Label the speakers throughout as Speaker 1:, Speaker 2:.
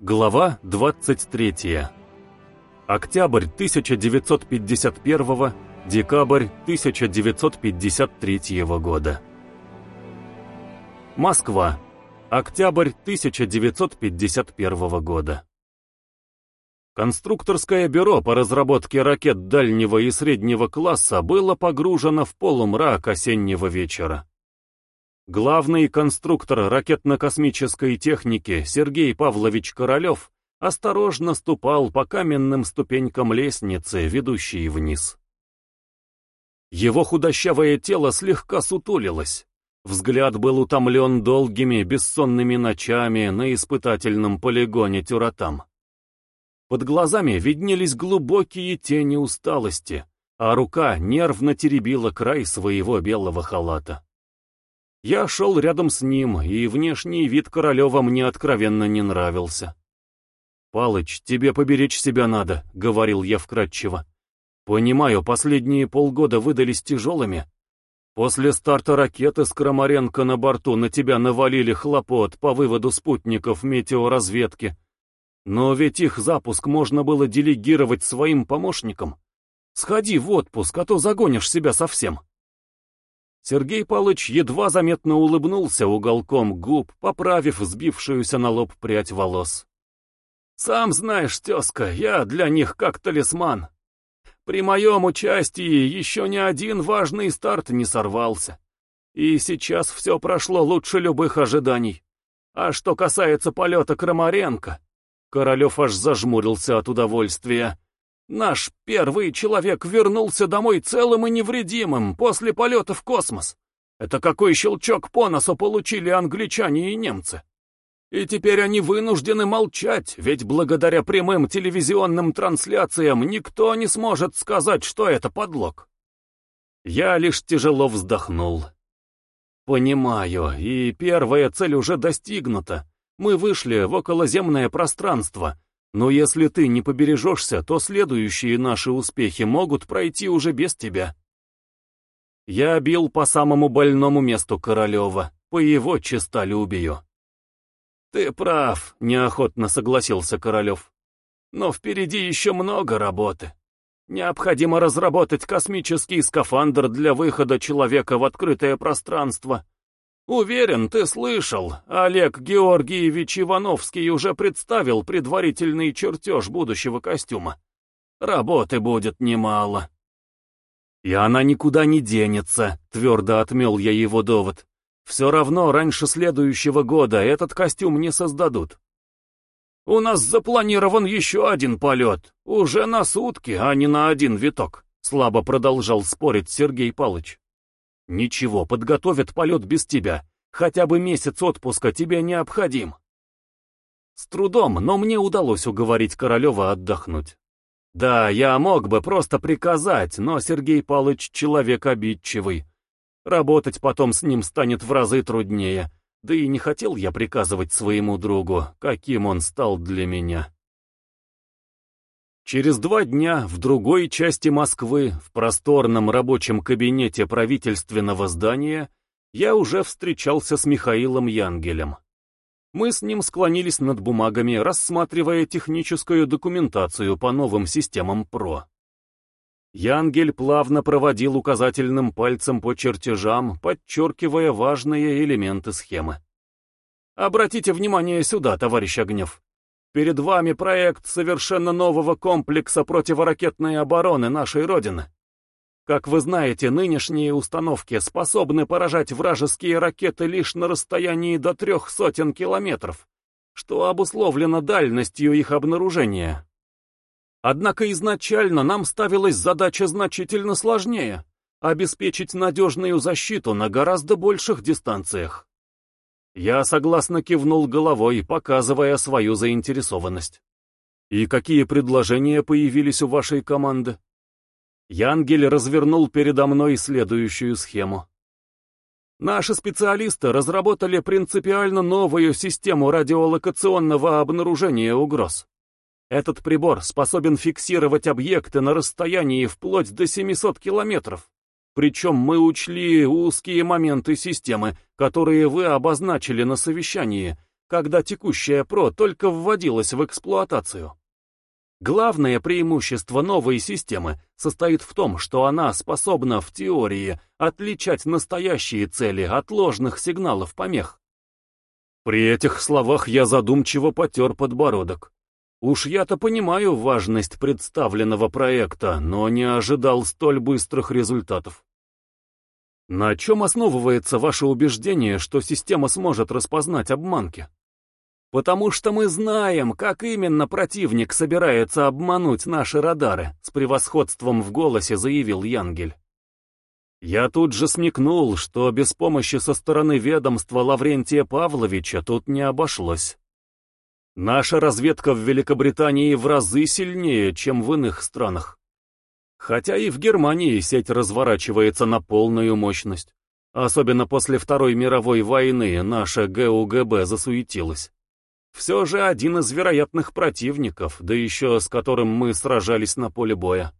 Speaker 1: Глава 23. Октябрь 1951, декабрь 1953 года. Москва. Октябрь 1951 года. Конструкторское бюро по разработке ракет дальнего и среднего класса было погружено в полумрак осеннего вечера. Главный конструктор ракетно-космической техники Сергей Павлович Королев осторожно ступал по каменным ступенькам лестницы, ведущей вниз. Его худощавое тело слегка сутулилось. Взгляд был утомлен долгими бессонными ночами на испытательном полигоне Тюратам. Под глазами виднелись глубокие тени усталости, а рука нервно теребила край своего белого халата. Я шел рядом с ним, и внешний вид Королева мне откровенно не нравился. «Палыч, тебе поберечь себя надо», — говорил я вкратчиво. «Понимаю, последние полгода выдались тяжелыми. После старта ракеты с Крамаренко на борту на тебя навалили хлопот по выводу спутников метеоразведки. Но ведь их запуск можно было делегировать своим помощникам. Сходи в отпуск, а то загонишь себя совсем». Сергей Палыч едва заметно улыбнулся уголком губ, поправив сбившуюся на лоб прядь волос. «Сам знаешь, тезка, я для них как талисман. При моем участии еще ни один важный старт не сорвался. И сейчас все прошло лучше любых ожиданий. А что касается полета Крамаренко...» Королев аж зажмурился от удовольствия. Наш первый человек вернулся домой целым и невредимым после полета в космос. Это какой щелчок по носу получили англичане и немцы. И теперь они вынуждены молчать, ведь благодаря прямым телевизионным трансляциям никто не сможет сказать, что это подлог. Я лишь тяжело вздохнул. Понимаю, и первая цель уже достигнута. Мы вышли в околоземное пространство, но если ты не побережешься, то следующие наши успехи могут пройти уже без тебя. Я бил по самому больному месту Королева, по его честолюбию. Ты прав, неохотно согласился Королев. Но впереди еще много работы. Необходимо разработать космический скафандр для выхода человека в открытое пространство, Уверен, ты слышал, Олег Георгиевич Ивановский уже представил предварительный чертеж будущего костюма. Работы будет немало. И она никуда не денется, твердо отмел я его довод. Все равно раньше следующего года этот костюм не создадут. У нас запланирован еще один полет, уже на сутки, а не на один виток, слабо продолжал спорить Сергей Палыч. Ничего, подготовят полет без тебя. Хотя бы месяц отпуска тебе необходим. С трудом, но мне удалось уговорить Королева отдохнуть. Да, я мог бы просто приказать, но Сергей Палыч человек обидчивый. Работать потом с ним станет в разы труднее. Да и не хотел я приказывать своему другу, каким он стал для меня. Через два дня в другой части Москвы, в просторном рабочем кабинете правительственного здания, я уже встречался с Михаилом Янгелем. Мы с ним склонились над бумагами, рассматривая техническую документацию по новым системам ПРО. Янгель плавно проводил указательным пальцем по чертежам, подчеркивая важные элементы схемы. Обратите внимание сюда, товарищ Огнев. Перед вами проект совершенно нового комплекса противоракетной обороны нашей Родины. Как вы знаете, нынешние установки способны поражать вражеские ракеты лишь на расстоянии до трех сотен километров, что обусловлено дальностью их обнаружения. Однако изначально нам ставилась задача значительно сложнее — обеспечить надежную защиту на гораздо больших дистанциях. Я согласно кивнул головой, показывая свою заинтересованность. «И какие предложения появились у вашей команды?» Янгель развернул передо мной следующую схему. Наши специалисты разработали принципиально новую систему радиолокационного обнаружения угроз. Этот прибор способен фиксировать объекты на расстоянии вплоть до 700 километров. Причем мы учли узкие моменты системы, которые вы обозначили на совещании, когда текущая ПРО только вводилась в эксплуатацию. Главное преимущество новой системы состоит в том, что она способна в теории отличать настоящие цели от ложных сигналов помех. При этих словах я задумчиво потер подбородок. Уж я-то понимаю важность представленного проекта, но не ожидал столь быстрых результатов. На чем основывается ваше убеждение, что система сможет распознать обманки? «Потому что мы знаем, как именно противник собирается обмануть наши радары», с превосходством в голосе заявил Янгель. Я тут же смекнул, что без помощи со стороны ведомства Лаврентия Павловича тут не обошлось. Наша разведка в Великобритании в разы сильнее, чем в иных странах. Хотя и в Германии сеть разворачивается на полную мощность. Особенно после Второй мировой войны наша ГУГБ засуетилась. Все же один из вероятных противников, да еще с которым мы сражались на поле боя.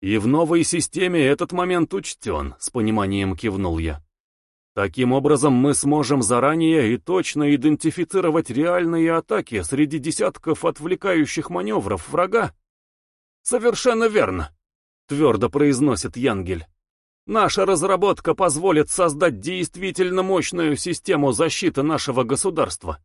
Speaker 1: И в новой системе этот момент учтен, с пониманием кивнул я. Таким образом, мы сможем заранее и точно идентифицировать реальные атаки среди десятков отвлекающих маневров врага. Совершенно верно, твердо произносит Янгель. Наша разработка позволит создать действительно мощную систему защиты нашего государства.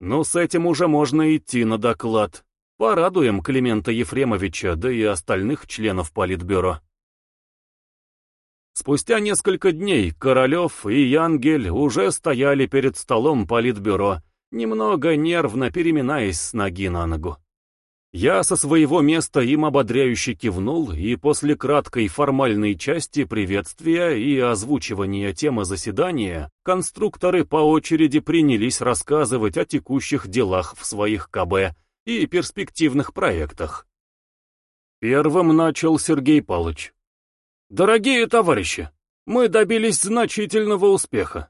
Speaker 1: Ну, с этим уже можно идти на доклад. Порадуем Климента Ефремовича, да и остальных членов Политбюро. Спустя несколько дней Королев и Янгель уже стояли перед столом Политбюро, немного нервно переминаясь с ноги на ногу. Я со своего места им ободряюще кивнул, и после краткой формальной части приветствия и озвучивания темы заседания, конструкторы по очереди принялись рассказывать о текущих делах в своих КБ и перспективных проектах. Первым начал Сергей Палыч. «Дорогие товарищи, мы добились значительного успеха.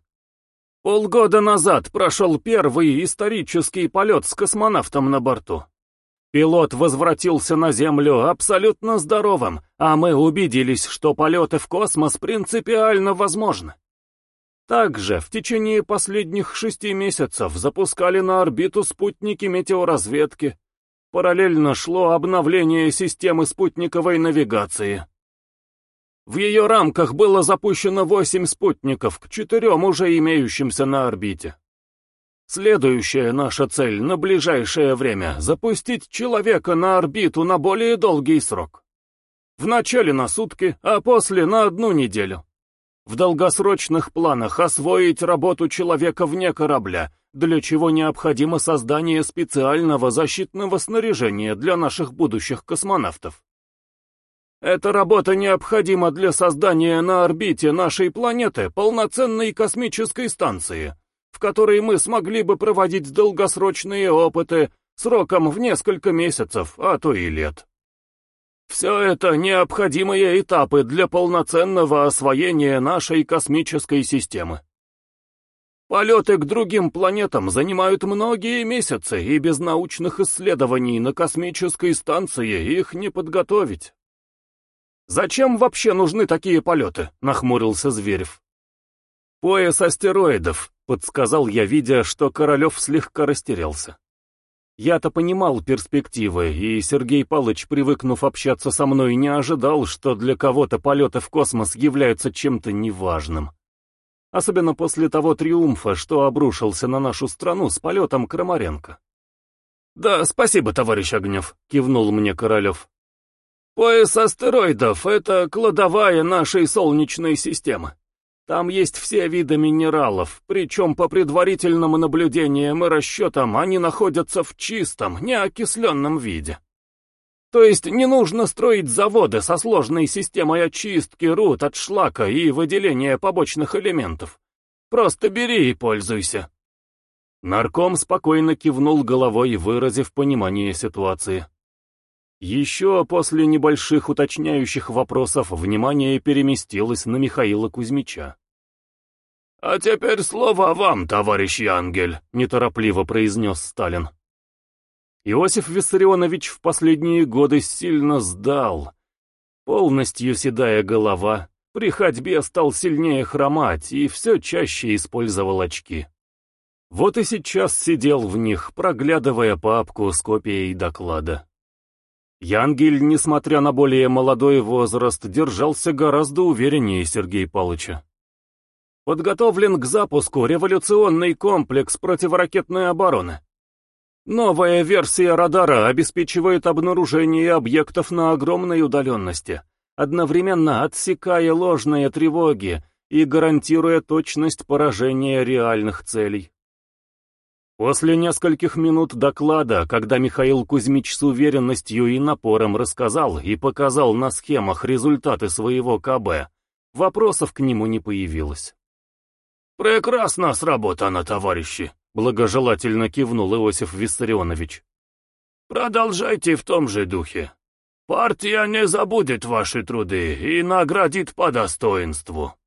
Speaker 1: Полгода назад прошел первый исторический полет с космонавтом на борту. Пилот возвратился на Землю абсолютно здоровым, а мы убедились, что полеты в космос принципиально возможны. Также в течение последних шести месяцев запускали на орбиту спутники метеоразведки. Параллельно шло обновление системы спутниковой навигации. В ее рамках было запущено восемь спутников к четырем уже имеющимся на орбите. Следующая наша цель на ближайшее время — запустить человека на орбиту на более долгий срок. Вначале на сутки, а после на одну неделю. В долгосрочных планах освоить работу человека вне корабля, для чего необходимо создание специального защитного снаряжения для наших будущих космонавтов. Эта работа необходима для создания на орбите нашей планеты полноценной космической станции — которой мы смогли бы проводить долгосрочные опыты сроком в несколько месяцев, а то и лет. Все это необходимые этапы для полноценного освоения нашей космической системы. Полеты к другим планетам занимают многие месяцы, и без научных исследований на космической станции их не подготовить. «Зачем вообще нужны такие полеты?» — нахмурился Зверев. «Пояс астероидов», — подсказал я, видя, что Королев слегка растерялся. Я-то понимал перспективы, и Сергей Палыч, привыкнув общаться со мной, не ожидал, что для кого-то полеты в космос являются чем-то неважным. Особенно после того триумфа, что обрушился на нашу страну с полетом Крамаренко. «Да, спасибо, товарищ Огнев», — кивнул мне Королев. «Пояс астероидов — это кладовая нашей Солнечной системы. Там есть все виды минералов, причем по предварительным наблюдениям и расчетам они находятся в чистом, неокисленном виде. То есть не нужно строить заводы со сложной системой очистки руд от шлака и выделения побочных элементов. Просто бери и пользуйся. Нарком спокойно кивнул головой, выразив понимание ситуации. Еще после небольших уточняющих вопросов внимание переместилось на Михаила Кузьмича. «А теперь слово вам, товарищ Янгель», — неторопливо произнес Сталин. Иосиф Виссарионович в последние годы сильно сдал. Полностью седая голова, при ходьбе стал сильнее хромать и все чаще использовал очки. Вот и сейчас сидел в них, проглядывая папку с копией доклада. Янгель, несмотря на более молодой возраст, держался гораздо увереннее Сергея Павловича. Подготовлен к запуску революционный комплекс противоракетной обороны. Новая версия радара обеспечивает обнаружение объектов на огромной удаленности, одновременно отсекая ложные тревоги и гарантируя точность поражения реальных целей. После нескольких минут доклада, когда Михаил Кузьмич с уверенностью и напором рассказал и показал на схемах результаты своего КБ, вопросов к нему не появилось.
Speaker 2: «Прекрасно сработано, товарищи!» — благожелательно кивнул Иосиф Виссарионович. «Продолжайте в том же духе. Партия не забудет ваши труды и наградит по достоинству».